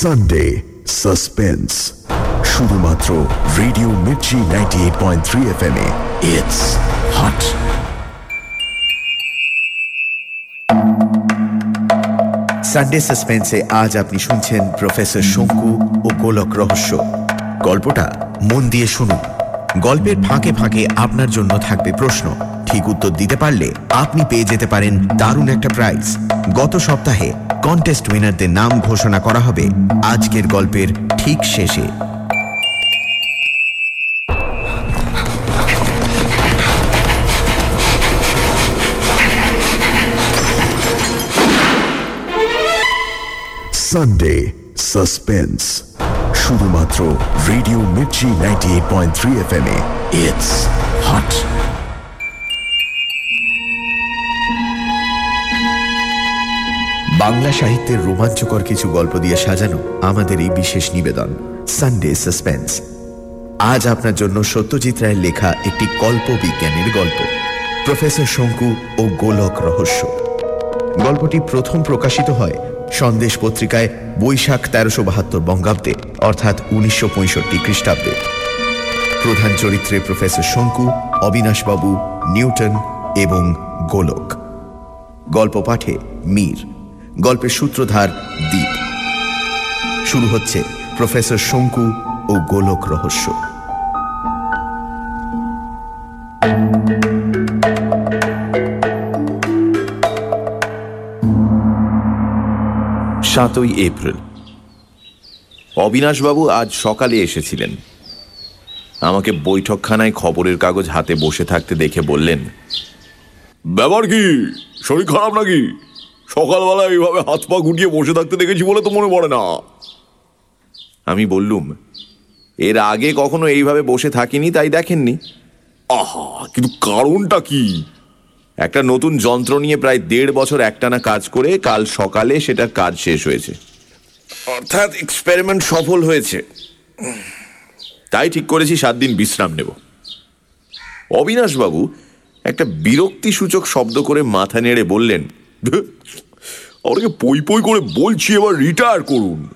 Sunday suspense শুধুমাত্র radio Mirchi ninety eight point three F M A it's hot Sunday সাসপেন্সে আজ আপনি শুনছেন প্রফেসর শঙ্কু ও গোলক রহস্য। গল্পটা মন দিয়ে শুনুন। গল্পের ফাঁকে ফাঁকে আপনার জন্য থাকবে প্রশ্ন। ঠিক উত্তর দিতে পারলে আপনি পেয়ে যেতে পারেন দারুণ একটা প্রাইজ গত সপ্তাহে কন্টেস্ট উইনারদের নাম ঘোষণা করা হবে আজকের গল্পের ঠিক শেষে। সানডে সাসপেন্স শুধুমাত্র radio Mirchi ninety eight point three F M A. It's hot Bangla সাহিত্যের রোমাঞ্চকর কিছু গল্প দিয়ে সাজানো আমাদের এই বিশেষ নিবেদন সানডে সাসপেন্স আজ আপনার জন্য সত্যজিৎ রায়ের লেখা একটি কল্প বিজ্ঞানের গল্প, প্রফেসর শঙ্কু ও গোলক রহস্য। গল্পটি প্রথম প্রকাশিত হয় সন্দেশ পত্রিকায় বৈশাখ তেরোশো বাহাত্তর বঙ্গাব্দে, অর্থাৎ উনিশশো পঁয়ষট্টি খ্রিস্টাব্দে। প্রধান চরিত্রে প্রফেসর শঙ্কু, অবিনাশবাবু, নিউটন এবং গোলক। গল্প পাঠে মীর। গল্পের সূত্রধার দ্বীপ শুরু হচ্ছে প্রফেসর শঙ্কু ও গোলক রহস্য। সাতই এপ্রিল। অবিনাশবাবু আজ সকালে এসেছিলেন। আমাকে বৈঠকখানায় খবরের কাগজ হাতে বসে থাকতে দেখে বললেন ব্যাপার কি? শরীর খারাপ নাকি? সকালবেলা এইভাবে হাত পা গুটিয়ে বসে থাকতে দেখেছি বলে তো মনে পড়ে না। আমি বললুম, এর আগে কখনো এইভাবে বসে থাকিনি, তাই দেখেননি। আহা, কিন্তু কারণটা কি? একটা নতুন যন্ত্র নিয়ে প্রায় দেড় বছর একটানা কাজ করে কাল সকালে সেটা কাজ শেষ হয়েছে। অর্থাৎ এক্সপেরিমেন্ট সফল হয়েছে। তাই ঠিক করেছি সাত দিন বিশ্রাম নেব। অবিনাশবাবু একটা বিরক্তি সূচক শব্দ করে মাথা নেড়ে বললেন আমাকে পই পই করে বলছি এবার রিটায়ার করুন।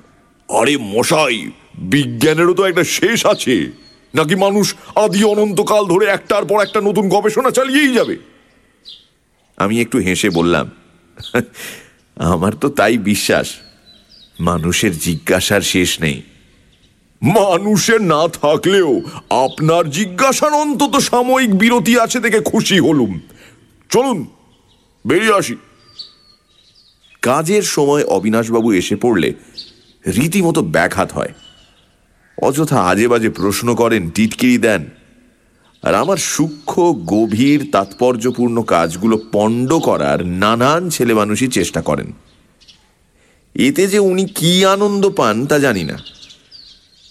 আরে মশাই, বিজ্ঞানেরও তো একটা শেষ আছে। নাকি মানুষ আদি অনন্তকাল ধরে একটার পর একটা নতুন গবেষণা চালিয়েই যাবে? আমি একটু হেসে বললাম, আমার তো তাই বিশ্বাস, মানুষের জিজ্ঞাসার শেষ নেই। মানুষের না থাকলেও আপনার জিজ্ঞাসার অন্তত সাময়িক বিরতি আছে দেখে খুশি হলুম। চলুন, বেরিয়ে আসি। কাজের সময় অবিনাশবাবু এসে পড়লে রীতিমতো ব্যাঘাত হয়। অযথা আজে বাজে প্রশ্ন করেন, টিটকিরি দেন, আর আমার সূক্ষ্ম, গভীর, তাৎপর্যপূর্ণ কাজগুলো পণ্ড করার নানান ছেলে মানুষই চেষ্টা করেন। এতে যে উনি কি আনন্দ পান তা জানি না।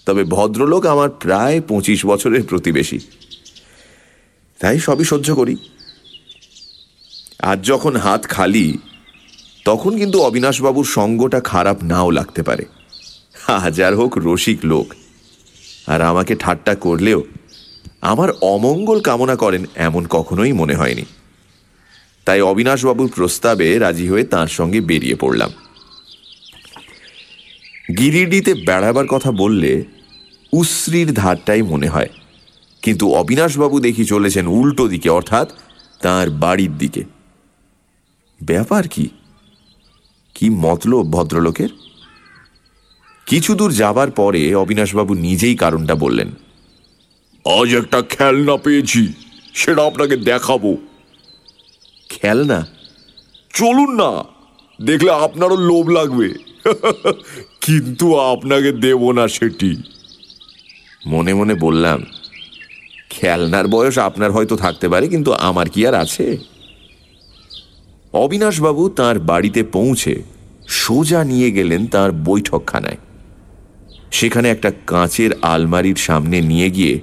তবে ভদ্রলোক আমার প্রায় পঁচিশ বছরের প্রতিবেশী। তাই সবই সহ্য করি। আজ যখন হাত খালি তখন কিন্তু অবিনাশবাবুর সঙ্গটা খারাপ নাও লাগতে পারে। হাজার হোক রসিক লোক। আর আমাকে ঠাট্টা করলেও আমার অমঙ্গল কামনা করেন এমন কখনোই মনে হয়নি। তাই অবিনাশবাবুর প্রস্তাবে রাজি হয়ে তার সঙ্গে বেরিয়ে পড়লাম। গিরিডিতে বেড়াবার কথা বললে উশ্রির ধারটাই মনে হয়। কিন্তু অবিনাশবাবু দেখি চলেছেন উল্টো দিকে, অর্থাৎ তার বাড়ির দিকে। ব্যাপার কি? কি মতলব ভদ্রলোকের? কিছু দূর যাবার পরে অবিনাশবাবু নিজেই কারণটা বললেন। আজ একটা খেলনা পেয়েছি সেটা আপনাকে দেখাবো। খেলনা? চলুন না দেখলে আপনারও লোভ লাগবে। কিন্তু আপনাকে দেব না সেটি। মনে মনে বললাম খেলনার বয়স আপনার হয়তো থাকতে পারে কিন্তু আমার কি আর আছে? অবিনাশবাবু তার বাড়িতে পৌঁছে সোজা নিয়ে গেলেন তার বৈঠকখানায়। সেখানে একটা কাঁচের আলমারির সামনে নিয়ে গিয়ে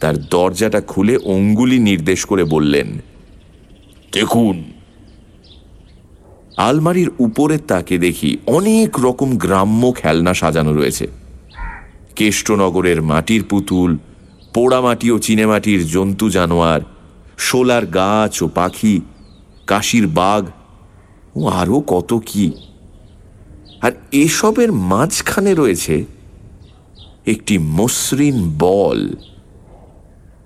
তার দরজাটা খুলে অঙ্গুলি নির্দেশ করে বললেন, দেখুন। আলমারির উপরের তাকে দেখি অনেক রকম গ্রাম্য খেলনা সাজানো রয়েছে। কেষ্টনগরের মাটির পুতুল, পোড়ামাটি ও চিনেমাটির জন্তু জানোয়ার, শোলার গাছ ও পাখি কাশির বাঘ। ও আরও কত কি। আর এসবের মাঝখানে রয়েছে একটি মসৃণ বল।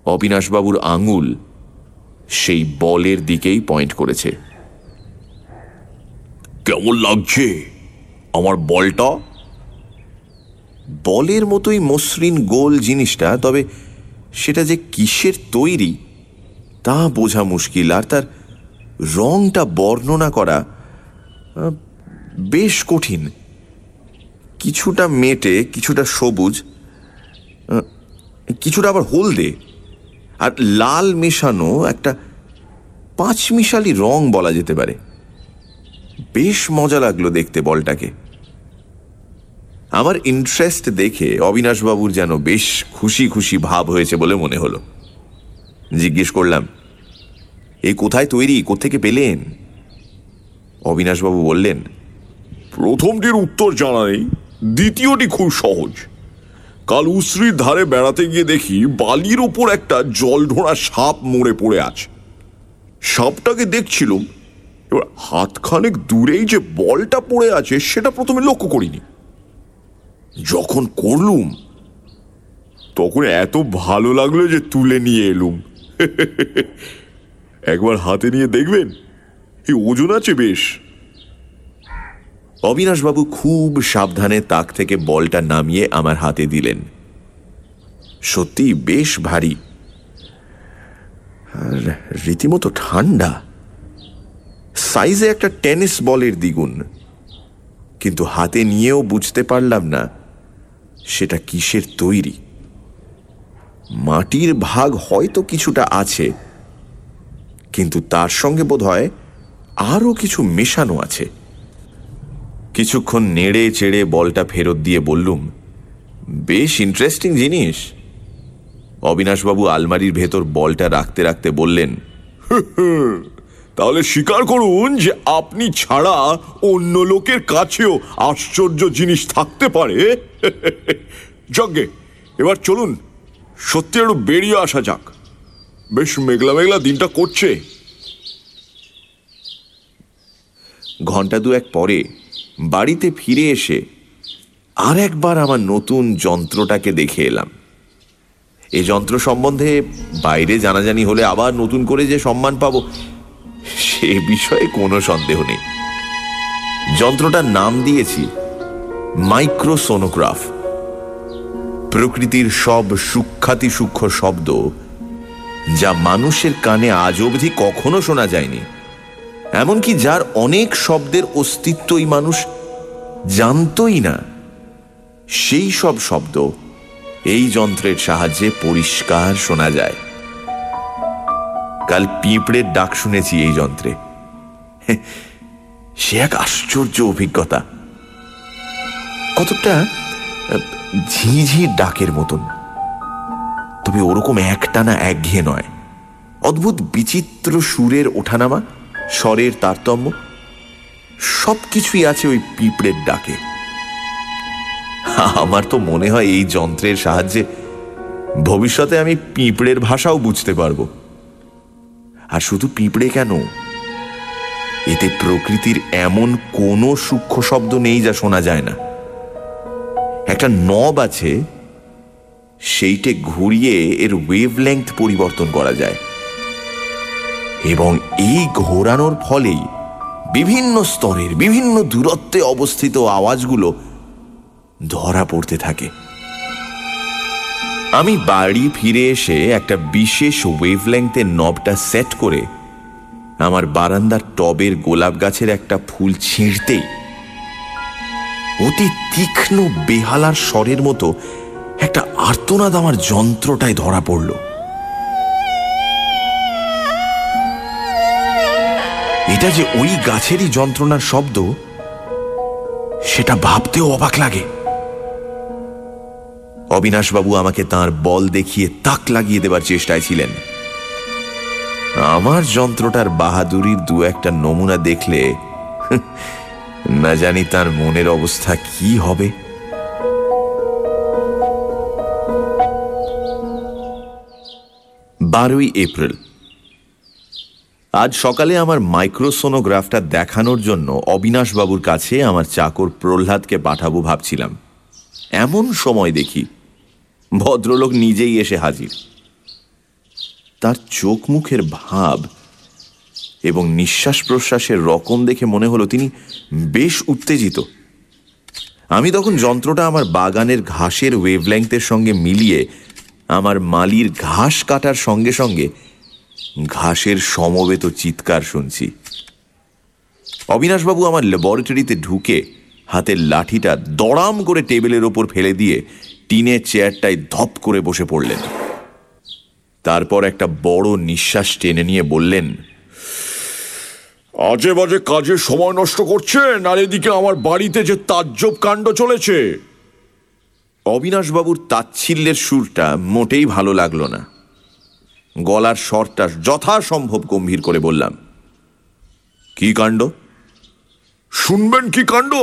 অবিনাশবাবুর আঙুল সেই বলের দিকেই পয়েন্ট করেছে। কেমন লাগছে আমার বলটা? বলের মতোই মসৃণ গোল জিনিসটা, তবে সেটা যে কিসের তৈরি তা বোঝা মুশকিল। আর তার রংটা বর্ণনা করা বেশ কঠিন। কিছুটা মেটে, কিছুটা সবুজ কিছুটা আবার হলদে। আর লাল মেশানো একটা পাঁচমিশালি রং বলা যেতে পারে। বেশ মজা লাগল দেখতে বলটাকে। আমার ইন্টারেস্ট দেখে অবিনাশবাবুর যেন বেশ খুশি খুশি ভাব হয়েছে বলে মনে হলো। জিজ্ঞেস করলাম এই কোথায় তৈরি? কোত্থেকে পেলেন? অবিনাশবাবু বললেন, প্রথমটির উত্তর জানা নেই, দ্বিতীয়টি খুব সহজ। কাল উশ্রির ধারে বেড়াতে গিয়ে দেখি বালির ওপর একটা জল ঢোড়া সাপ মরে পড়ে আছে। সাপটাকে দেখছিলাম, এবার হাতখানেক দূরেই যে বলটা পড়ে আছে সেটা প্রথমে লক্ষ্য করিনি। যখন করলুম, তখন এত ভালো লাগল যে তুলে নিয়ে এলুম। একবার হাতে নিয়ে দেখবেন। এই ওজন আছে বেশ। অবিনাশবাবু খুব সাবধানে তাক থেকে বলটা নামিয়ে আমার হাতে দিলেন। সত্যি বেশ ভারী। আর রীতিমতো ঠান্ডা। সাইজে একটা টেনিস বলের দ্বিগুণ। কিন্তু হাতে নিয়েও বুঝতে পারলাম না, সেটা কিসের তৈরি। মাটির ভাগ হয়তো কিছুটা আছে কিন্তু তার সঙ্গে বোধ হয় আরও কিছু মেশানো আছে। কিছুক্ষণ নেড়ে চেড়ে বলটা ফেরত দিয়ে বললুম, বেশ ইন্টারেস্টিং জিনিস। অবিনাশবাবু আলমারির ভেতর বলটা রাখতে রাখতে বললেন তাহলে স্বীকার করুন যে আপনি ছাড়া অন্য লোকের কাছেও আশ্চর্য জিনিস থাকতে পারে। যজ্ঞে, এবার চলুন, সত্যি একটু বেরিয়ে আসা যাক। বেশ মেঘলা মেঘলা দিনটা করছে। ঘণ্টা দু এক পরে বাড়িতে ফিরে এসে আর একবার আমার নতুন যন্ত্রটাকে দেখে এলাম। এ যন্ত্র সম্বন্ধে বাইরে জানাজানি হলে আবার নতুন করে যে সম্মান পাবো, সে বিষয়ে কোনো সন্দেহ নেই। যন্ত্রটার নাম দিয়েছি মাইক্রোসোনোগ্রাফ। প্রকৃতির সব সূক্ষাতি সূক্ষ্ম শব্দ যা মানুষের কানে আজ অবধি কখনো শোনা যায়নি। এমনকি যার অনেক শব্দের অস্তিত্বই মানুষ জানতই না। সেই সব শব্দ এই যন্ত্রের সাহায্যে পরিষ্কার শোনা যায়। কাল পিঁপড়ের ডাক শুনেছি এই যন্ত্রে। সে এক আশ্চর্য অভিজ্ঞতা। কতটা ঝিঝির ডাকের মতন। তবে ওরকম একটানা একঘেয়ে নয়। অদ্ভুত বিচিত্র সুরের ওঠানামা, স্বরের তারতম্য সব কিছুই আছে ওই পিঁপড়ের ডাকে। আমার তো মনে হয় এই যন্ত্রের সাহায্যে ভবিষ্যতে আমি পিঁপড়ের ভাষাও বুঝতে পারব। আর শুধু পিঁপড়ে কেন? এতে প্রকৃতির এমন কোনো সূক্ষ্ম শব্দ নেই যা শোনা যায় না। একটা নব আছে সেইটে ঘুরিয়ে এর ওয়েভলেংথ পরিবর্তন করা যায়। এবং এই ঘোরানোর ফলেই বিভিন্ন স্তরের, বিভিন্ন দূরত্বে অবস্থিত আওয়াজগুলো ধরা পড়তে থাকে। আমি বাড়ি ফিরে এসে একটা বিশেষ ওয়েভলেংথের নবটা সেট করে আমার বারান্দার টবের গোলাপ গাছের একটা ফুল ছিঁড়তেই অতি তীক্ষ্ণ বেহালার স্বরের মতো একটা আর্তনাদ আমার যন্ত্রটায় ধরা পড়ল। এটা যে ওই গাছেরই যন্ত্রণার শব্দ, সেটা ভাবতেও অবাক লাগে। অবিনাশবাবু আমাকে তার বল দেখিয়ে তাক লাগিয়ে দেবার চেষ্টায় ছিলেন। আমার যন্ত্রটার বাহাদুরির দু একটা নমুনা দেখলে, না জানি তার মনের অবস্থা কি হবে। বারোই এপ্রিল। আজ সকালে আমার মাইক্রোসোনোগ্রাফটা দেখানোর জন্য অবিনাশবাবুর কাছে আমার চাকর প্রহ্লাদকে পাঠাবো ভাবছিলাম। এমন সময় দেখি ভদ্রলোক নিজেই এসে হাজির। তার চোখ মুখের ভাব এবং নিঃশ্বাস প্রশ্বাসের রকম দেখে মনে হলো তিনি বেশ উত্তেজিত। আমি তখন যন্ত্রটা আমার বাগানের ঘাসের ওয়েভলেংথের সঙ্গে মিলিয়ে আমার মালির ঘাস কাটার সঙ্গে সঙ্গে ঘাসের সমবেত চিৎকার শুনছি। অবিনাশবাবু আমার ল্যাবরেটরিতে ঢুকে হাতের লাঠিটা দড়াম করে টেবিলের ওপর ফেলে দিয়ে টিনের চেয়ারটায় ধপ করে বসে পড়লেন। তারপর একটা বড় নিঃশ্বাস টেনে নিয়ে বললেন আজে বাজে কাজে সময় নষ্ট করছেন আর এদিকে আমার বাড়িতে যে তাজ্জব কাণ্ড চলেছে অবিনাশবাবুর তাচ্ছিল্যের সুরটা মোটেই ভালো লাগল না। গলার স্বরটা যথাসম্ভব গম্ভীর করে বললাম কি কাণ্ড? শুনবেন কি কাণ্ড?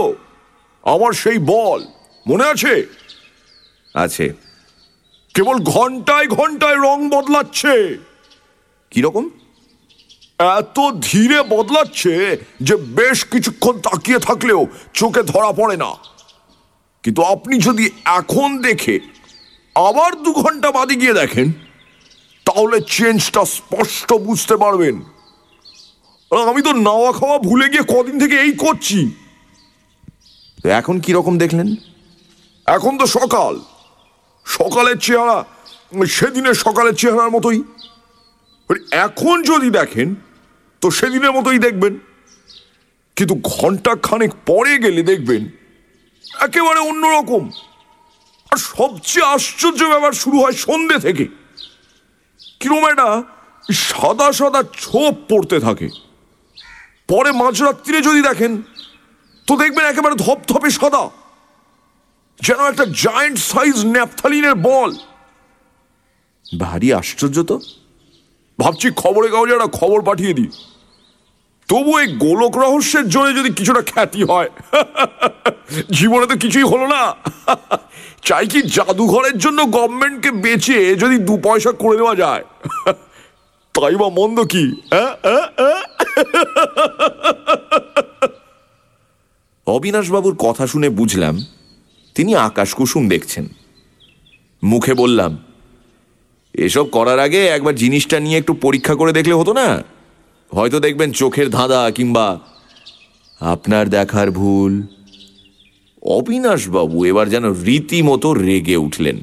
আমার সেই বল মনে আছে? আছে। কেবল ঘন্টায় ঘন্টায় রং বদলাচ্ছে। কীরকম এত ধীরে বদলাচ্ছে যে বেশ কিছুক্ষণ তাকিয়ে থাকলেও চোখে ধরা পড়ে না। কিন্তু আপনি যদি এখন দেখে আবার দু ঘণ্টা বাদে গিয়ে দেখেন, তাহলে চেঞ্জটা স্পষ্ট বুঝতে পারবেন। আমি তো নাওয়া খাওয়া ভুলে গিয়ে কদিন থেকে এই করছি। এখন কি রকম দেখলেন? এখন তো সকাল। সকালের চেহারা, সেদিনের সকালের চেহারার মতোই। এখন যদি দেখেন, তো সেদিনের মতোই দেখবেন। কিন্তু ঘণ্টা খানেক পরে গেলে দেখবেন একেবারে অন্যরকম। আর সবচেয়ে আশ্চর্য ব্যাপার শুরু হয় সন্ধে থেকে। কিরম একটা সাদা সাদা ছোপ পড়তে থাকে। পরে মাঝরাত্রিরে যদি দেখেন, তো দেখবেন একেবারে ধপধপে সাদা। যেন একটা জায়েন্ট সাইজ ন্যাপথালিনের বল। ভারী আশ্চর্য তো। ভাবছি খবরে কাগজে একটা খবর পাঠিয়ে দিই। তবু এই গোলক রহস্যের জন্য যদি কিছুটা খ্যাতি হয়, জীবনে তো কিছুই হলো না। চাই কি জাদুঘরের জন্য গভর্নমেন্টকে বেচে যদি দু পয়সা করে দেওয়া যায়। তাই বা মন্দ কি অবিনাশবাবুর কথা শুনে বুঝলাম তিনি আকাশ কুসুম দেখছেন। মুখে বললাম, এসব করার আগে একবার জিনিসটা নিয়ে একটু পরীক্ষা করে দেখলে হতো না? হয়তো দেখবেন চোখের ধাঁধা কিংবা আপনার দেখার ভুল। অবিনাশবাবু এবার যেন রীতিমতো রেগে উঠলেন।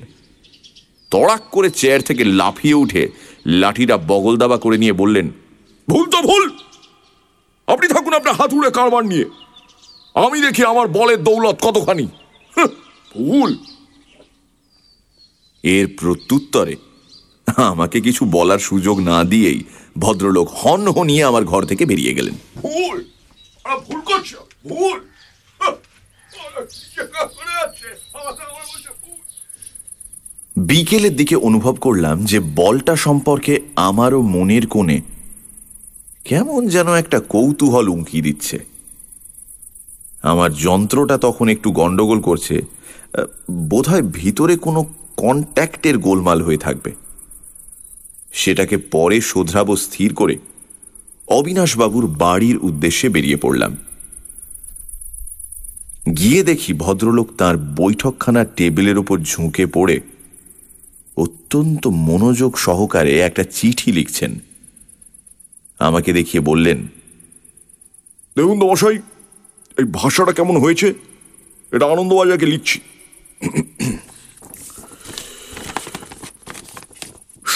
তড়াক করে চেয়ার থেকে লাফিয়ে উঠে লাঠিটা বগল দাবা করে নিয়ে বললেন, ভুল তো ভুল! আপনি থাকুন আপনার হাতুড়ে কারবার নিয়ে। আমি দেখি আমার বলের দৌলত কতখানি। ভুল! এর প্রত্যুত্তরে আমাকে কিছু বলার সুযোগ না দিয়েই ভদ্রলোক হন হনিয়ে আমার ঘর থেকে বেরিয়ে গেলেন। ভুল! ভুল করছে? ভুল। বিকেলের দিকে অনুভব করলাম যে বলটা সম্পর্কে আমারও মনের কোণে কেমন যেন একটা কৌতূহল উঁকি দিচ্ছে। আমার যন্ত্রটা তখন একটু গন্ডগোল করছে। বোধহয় ভিতরে কোনো কন্ট্যাক্টের গোলমাল হয়ে থাকবে। সেটাকে পরে শোধরাবো স্থির করে। অবিনাশবাবুর বাড়ির উদ্দেশ্যে বেরিয়ে পড়লাম। গিয়ে দেখি ভদ্রলোক তার বৈঠকখানার টেবিলের উপর ঝুঁকে পড়ে অত্যন্ত মনোযোগ সহকারে একটা চিঠি লিখছেন। আমাকে দেখিয়ে বললেন, দেখুন তো মশাই এই ভাষাটা কেমন হয়েছে? এটা আনন্দবাজারকে লিখছি।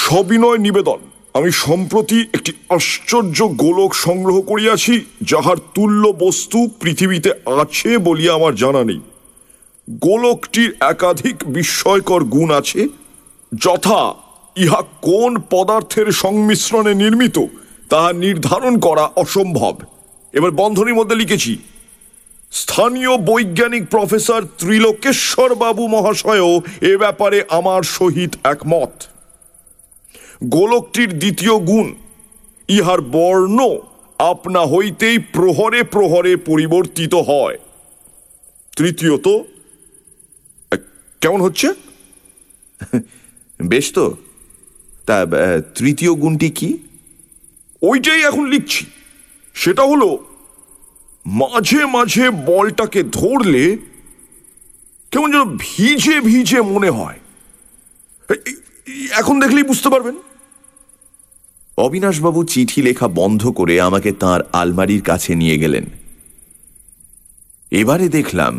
সবিনয় নিবেদন। আমি সম্প্রতি একটি আশ্চর্য গোলক সংগ্রহ করিয়াছি, যাহার তুল্য বস্তু পৃথিবীতে আছে বলিয়া আমার জানা নেই। গোলকটির একাধিক বিস্ময়কর গুণ আছে, যথা ইহা কোন পদার্থের সংমিশ্রণে নির্মিত, তাহা নির্ধারণ করা অসম্ভব। এবার বন্ধনীর মধ্যে লিখেছি, স্থানীয় বৈজ্ঞানিক প্রফেসর ত্রিলোকেশ্বর বাবু মহাশয়ও এ ব্যাপারে আমার সহিত একমত। গোলকটির দ্বিতীয় গুণ ইহার বর্ণ আপনা হইতেই প্রহরে প্রহরে পরিবর্তিত হয়। তৃতীয়ত কেমন হচ্ছে? বেশ তো। তা তৃতীয় গুণটি কি? ওইটাই এখন লিখছি। সেটা হলো মাঝে মাঝে বলটাকে ধরলে কেমন যেন ভিজে ভিজে মনে হয়। এখন দেখলেই বুঝতে পারবেন। অবিনাশবাবু চিঠি লেখা বন্ধ করে আমাকে তার আলমারির কাছে নিয়ে গেলেন। এবারে দেখলাম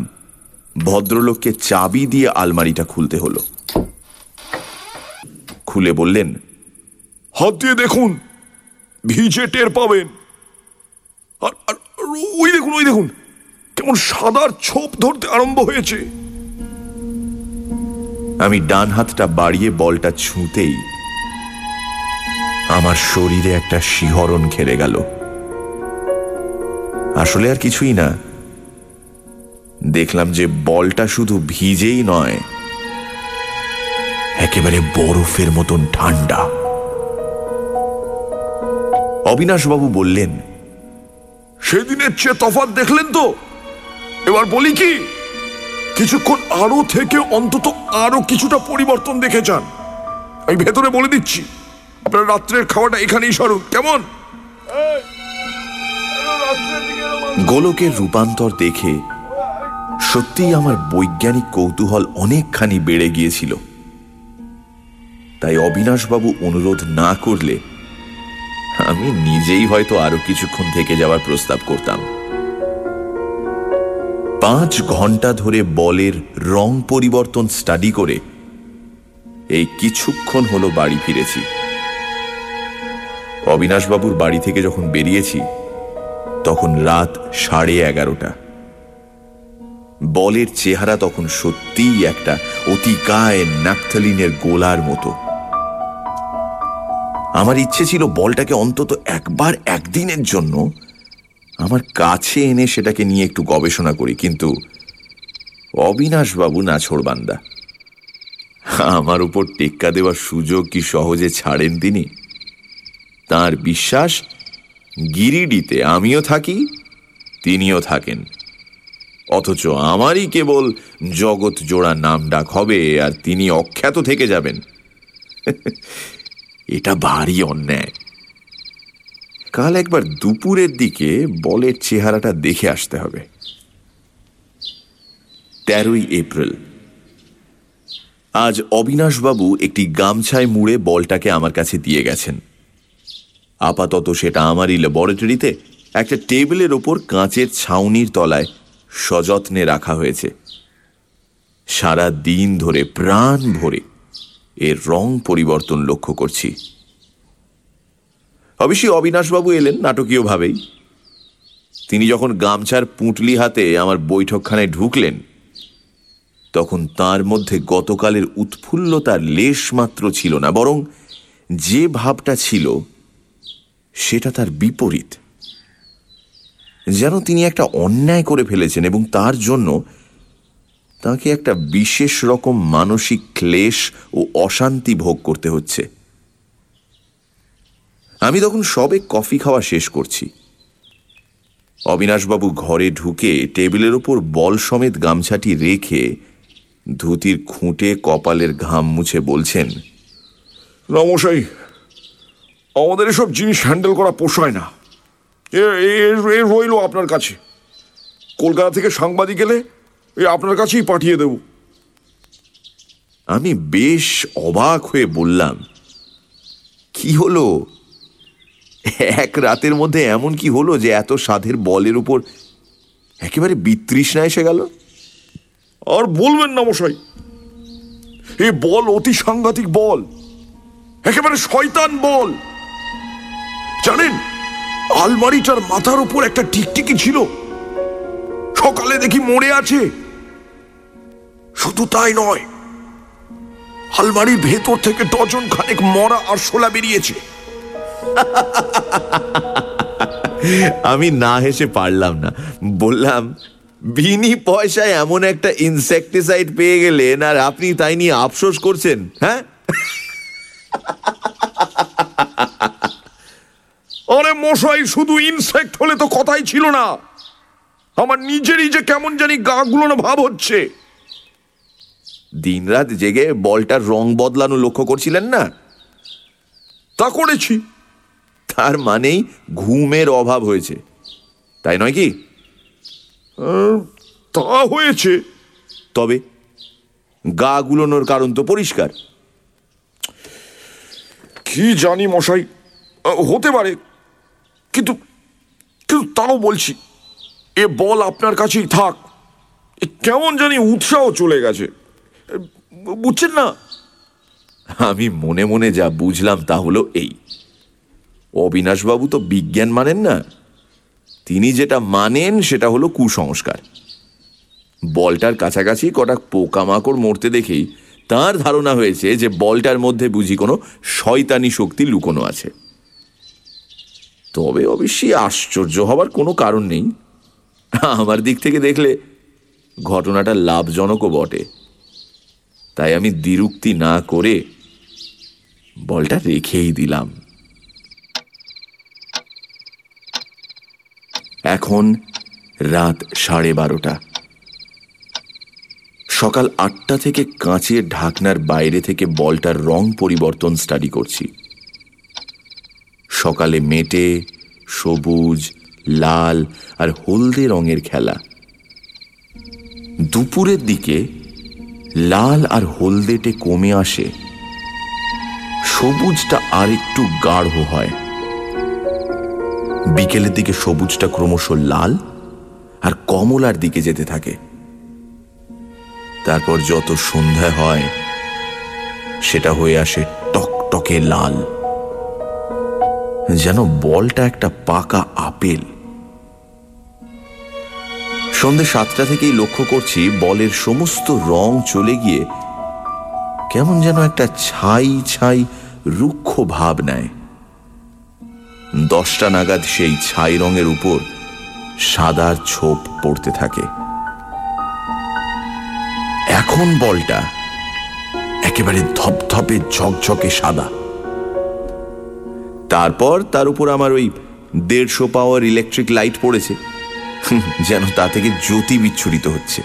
ভদ্রলোককে চাবি দিয়ে আলমারিটা খুলতে হলো। খুলে বললেন, হাত দিয়ে দেখুন, ভিজে টের পাবেন। আর ওই দেখুন ওই দেখুন, কেমন সাদার ছোপ ধরতে আরম্ভ হয়েছে। আমি ডান হাতটা বাড়িয়ে বলটা ছুঁতেই আমার শরীরে একটা শিহরণ খেলে গেল। আসলে আর কিছুই না। দেখলাম যে বলটা শুধু ভিজেই নয়, একেবারে বরফের মতন ঠান্ডা। অবিনাশবাবু বললেন, সেদিনের চেয়ে তফাত দেখলেন তো? এবার বলি কি, কিছুক্ষণ আরও থেকে অন্তত আরও কিছুটা পরিবর্তন দেখে যান। আমি ভেতরে বলে দিচ্ছি। আপনার রাত্রের খাওয়াটা এখানেই সরুন। কেমন? গোলকের রূপান্তর দেখে সত্যিই আমার বৈজ্ঞানিক কৌতূহল অনেকখানি বেড়ে গিয়েছিল। তাই অবিনাশবাবু অনুরোধ না করলে আমি নিজেই হয়তো আরও কিছুক্ষণ থেকে যাওয়ার প্রস্তাব করতাম। পাঁচ ঘণ্টা ধরে বলের রং পরিবর্তন স্টাডি করে এই কিছুক্ষণ হলো বাড়ি ফিরেছি। অবিনাশবাবুর বাড়ি থেকে যখন বেরিয়েছি, তখন রাত সাড়ে এগারোটা। বলের চেহারা তখন সত্যিই একটা অতিকায় ন্যাপথালিনের গোলার মতো। আমার ইচ্ছে ছিল বলটাকে অন্তত একবার একদিনের জন্য আমার কাছে এনে সেটাকে নিয়ে একটু গবেষণা করি, কিন্তু অবিনাশবাবু নাছোড়বান্দা আমার উপর টেক্কা দেওয়ার সুযোগ কি সহজে ছাড়েন তিনি? তার বিশ্বাস গিরিডিতে আমিও থাকি, তিনিও থাকেন। অথচ আমারই কেবল জগৎ জোড়া নাম ডাক হবে আর তিনি অখ্যাত থেকে যাবেন। এটা ভারী অন্যায়। কাল একবার দুপুরের দিকে বলের চেহারাটা দেখে আসতে হবে। তেরোই এপ্রিল। আজ অবিনাশবাবু একটি গামছায় মুড়ে বলটাকে আমার কাছে দিয়ে গেছেন। আপাতত সেটা আমারই ল্যাবরেটরিতে একটা টেবিলের ওপর কাঁচের ছাউনির তলায় সযত্নে রাখা হয়েছে। সারা দিন ধরে প্রাণ ভরে এর রং পরিবর্তন লক্ষ্য করছি। অবশ্যই অবিনাশবাবু এলেন নাটকীয়ভাবেই। তিনি যখন গামছার পুঁটলি হাতে আমার বৈঠকখানায় ঢুকলেন, তখন তার মধ্যে গতকালের উৎফুল্লতার লেশ মাত্র ছিল না, বরং যে ভাবটা ছিল সেটা তার বিপরীত। যেন তিনি একটা অন্যায় করে ফেলেছেন এবং তার জন্য তাকে একটা বিশেষ রকম মানসিক ক্লেশ ও অশান্তি ভোগ করতে হচ্ছে। আমি তখন সবে কফি খাওয়া শেষ করছি। অবিনাশবাবু ঘরে ঢুকে টেবিলের ওপর বল সমেত গামছাটি রেখে ধুতির খুঁটে কপালের ঘাম মুছে বলছেন নমশাই আমাদের এসব জিনিস হ্যান্ডেল করা পোষায় না। এ রইল আপনার কাছে। কলকাতা থেকে সাংবাদিক এলে এ আপনার কাছেই পাঠিয়ে দেব। আমি বেশ অবাক হয়ে বললাম, কি হলো? এক রাতের মধ্যে এমন কি হলো যে এত সাধের বলের উপর একেবারে বিতৃষ্ণা এসে গেল? আর বলবেন না মশাই। এ বল অতি সাংঘাতিক বল, একেবারে শয়তান বল। জানেন? আলমারিটার মাথার উপর একটা টিকটিকি ছিল। সকালে দেখি মরে আছে। শুধু তাই নয়, আলমারির ভেতর থেকে ডজন খানেক মরা আরশোলা বেরিয়েছে। আমি না হেসে পারলাম না। বললাম, বিনি পয়সায় এমন একটা ইনসেকটিসাইড পেয়ে গেলেন আর আপনি তাই নিয়ে আফসোস করছেন হ্যাঁ? আরে মশাই শুধু ইনসেক্ট হলে তো কথাই ছিল না। আমার নিজেরই যে কেমন জানি গা গুলোনো ভাব হচ্ছে। দিনরাত জেগে বলটার রং বদলানো লক্ষ্য করছিলেন না? তা করেছি। তার মানেই ঘুমের অভাব হয়েছে। তাই নয় কি? তা হয়েছে। তবে গা গুলোনোর কারণ তো পরিষ্কার। কি জানি মশাই হতে পারে। কিন্তু কিন্তু তাও বলছি, এ বল আপনার কাছেই থাক। কেমন জানি উৎসাহ চলে গেছে। বুঝছেন না? আমি মনে মনে যা বুঝলাম তা হলো এই। অবিনাশবাবু তো বিজ্ঞান মানেন না। তিনি যেটা মানেন সেটা হলো কুসংস্কার। বলটার কাছাকাছি কটা পোকামাকড় মরতে দেখেই তার ধারণা হয়েছে যে বলটার মধ্যে বুঝি কোনো শয়তানি শক্তি লুকোনো আছে। তবে অবশ্যই আশ্চর্য হবার কোনো কারণ নেই। আমার দিক থেকে দেখলে ঘটনাটা লাভজনকও বটে। তাই আমি দ্বিরুক্তি না করে বলটা রেখেই দিলাম। এখন রাত সাড়ে বারোটা। সকাল আটটা থেকে কাঁচের ঢাকনার বাইরে থেকে বলটার রং পরিবর্তন স্টাডি করছি। সকালে মেটে, সবুজ, লাল আর হলদে রঙের খেলা। দুপুরের দিকে লাল আর হলদেটে কমে আসে। সবুজটা আর একটু গাঢ় হয়। বিকেলের দিকে সবুজটা ক্রমশ লাল আর কমলার দিকে যেতে থাকে। তারপর যত সন্ধ্যা হয়, সেটা হয়ে আসে টকটকে লাল। যেন বলটা একটা পাকা আপেল। সন্ধে সাতটা থেকেই লক্ষ্য করছি বলের সমস্ত রং চলে গিয়ে কেমন যেন একটা ছাই ছাই রুক্ষ ভাব নেয়। দশটা নাগাদ সেই ছাই রঙের উপর সাদার ছোপ পড়তে থাকে। এখন বলটা একেবারে ধপধপে ঝকঝকে সাদা। তারপর তার উপর আমার ওই দেড়শো পাওয়ার ইলেকট্রিক লাইট পড়েছে। যেন তা থেকে জ্যোতি বিচ্ছুরিত হচ্ছে।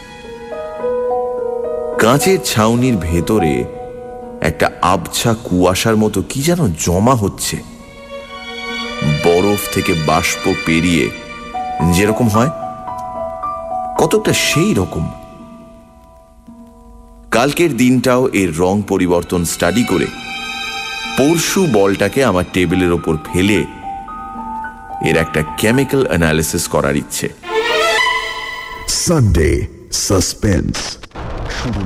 কাঁচের ছাউনির ভেতরে একটা আবছা কুয়াশার মতো কি যেন জমা হচ্ছে। বরফ থেকে বাষ্প পেরিয়ে যেরকম হয় কতটা সেই রকম। কালকের দিনটাও এর রং পরিবর্তন স্টাডি করে পরশু বলটাকে আমার টেবিলের ওপর ফেলে এর একটা কেমিক্যাল অ্যানালিসিস করার ইচ্ছে সানডে Suspense.